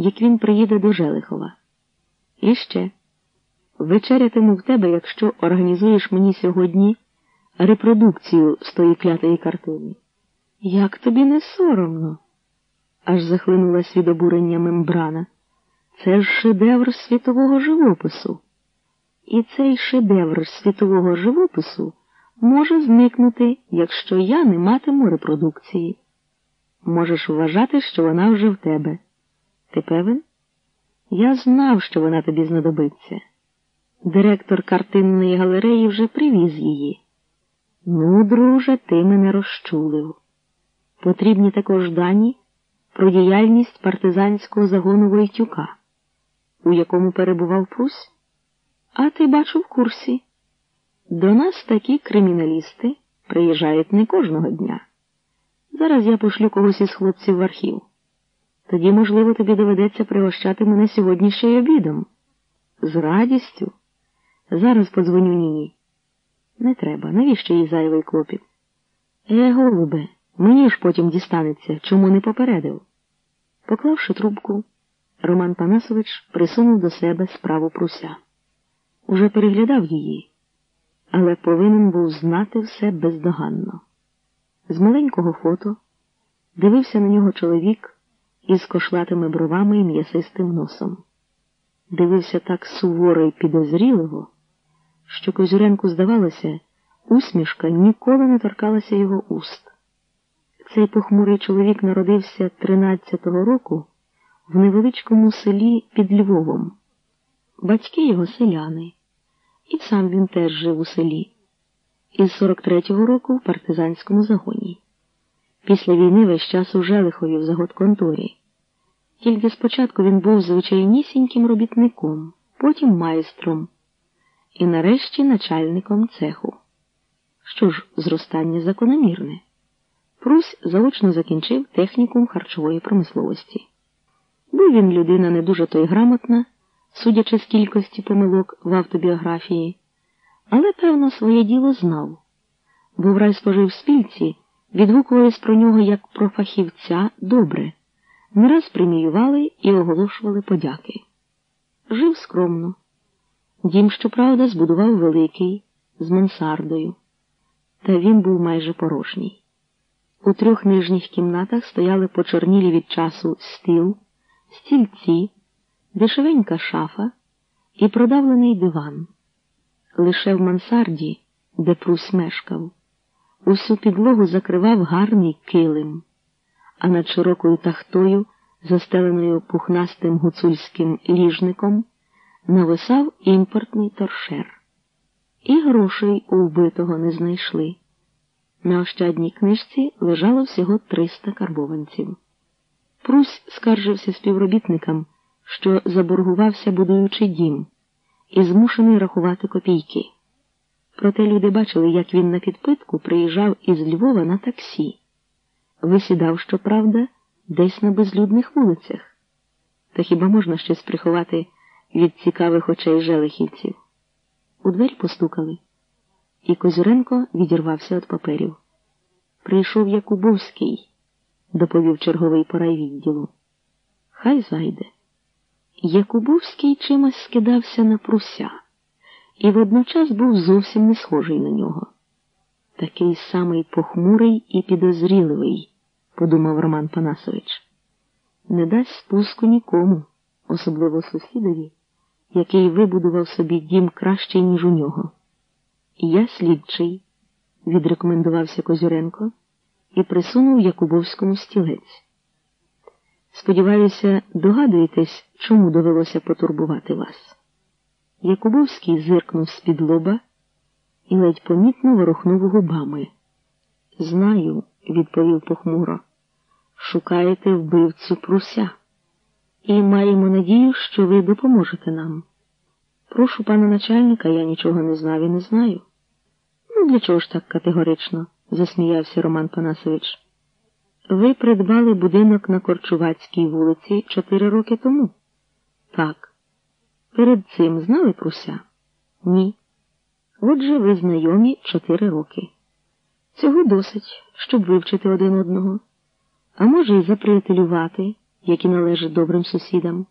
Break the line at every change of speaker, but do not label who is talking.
як він приїде до Желихова. І ще вечерятиму в тебе, якщо організуєш мені сьогодні репродукцію з тої клятої картини. Як тобі не соромно? аж захлинулась від обурення мембрана. Це ж шедевр світового живопису. І цей шедевр світового живопису може зникнути, якщо я не матиму репродукції. Можеш вважати, що вона вже в тебе. Ти певен? Я знав, що вона тобі знадобиться. Директор картинної галереї вже привіз її. Ну, друже, ти мене розчулив. Потрібні також дані про діяльність партизанського загону Войтюка, у якому перебував Прусь. А ти бачу в курсі. До нас такі криміналісти приїжджають не кожного дня. Зараз я пошлю когось із хлопців в архів. Тоді, можливо, тобі доведеться пригощати мене сьогодні ще й обідом. З радістю. Зараз подзвоню Ніні. Не треба, навіщо їй зайвий клопіт? Е, голубе, мені ж потім дістанеться, чому не попередив. Поклавши трубку, Роман Панасович присунув до себе справу пруся. Уже переглядав її, але повинен був знати все бездоганно. З маленького фото дивився на нього чоловік із кошлатими бровами і м'ясистим носом. Дивився так суворо і підозріливо, що Козюренку здавалося, усмішка ніколи не торкалася його уст. Цей похмурий чоловік народився 13-го року в невеличкому селі під Львовом. Батьки його селяни, і сам він теж жив у селі. Із 43-го року в партизанському загоні. Після війни весь час у Желихові в заготконторі. Тільки спочатку він був звичайнісіньким робітником, потім майстром і нарешті начальником цеху. Що ж, зростання закономірне. Прусь заочно закінчив технікум харчової промисловості. Був він людина не дуже то й грамотна, судячи з кількості помилок в автобіографії, але, певно, своє діло знав, бо в райспоживспільці відгукувались про нього як про фахівця добре, не раз преміювали і оголошували подяки. Жив скромно. Дім, щоправда, збудував великий, з мансардою, та він був майже порожній. У трьох нижніх кімнатах стояли почорнілі від часу стіл, стільці, дешевенька шафа і продавлений диван. Лише в мансарді, де Прусь мешкав, усю підлогу закривав гарний килим, а над широкою тахтою, застеленою пухнастим гуцульським ліжником, нависав імпортний торшер. І грошей у вбитого не знайшли. На ощадній книжці лежало всього 300 карбованців. Прусь скаржився співробітникам, що заборгувався, будуючи дім, і змушений рахувати копійки. Проте люди бачили, як він на підпитку приїжджав із Львова на таксі, висідав, щоправда, десь на безлюдних вулицях. Та хіба можна щось приховати від цікавих очей желихівців? У двері постукали і Козюренко відірвався від паперів. Прийшов Якубовський, доповів черговий порайвідділу. Хай зайде. Якубовський чимось скидався на пруся і водночас був зовсім не схожий на нього. Такий самий похмурий і підозріливий, подумав Роман Панасович. Не дасть спуску нікому, особливо сусідові, який вибудував собі дім краще, ніж у нього. Я слідчий, відрекомендувався Козюренко і присунув Якубовському стілець. Сподіваюся, догадуєтесь, чому довелося потурбувати вас. Якубовський зиркнув з-під лоба і ледь помітно ворухнув губами. Знаю, відповів похмуро. Шукаєте вбивцю пруся, і маємо надію, що ви допоможете нам. Прошу пана начальника, я нічого не знав і не знаю. Ну, для чого ж так категорично? засміявся Роман Панасович. Ви придбали будинок на Корчувацькій вулиці чотири роки тому? Так. Перед цим знали пруся? Ні. Отже, ви знайомі чотири роки. Цього досить, щоб вивчити один одного, а може, й заприятелювати. як і належить добрим сусідам.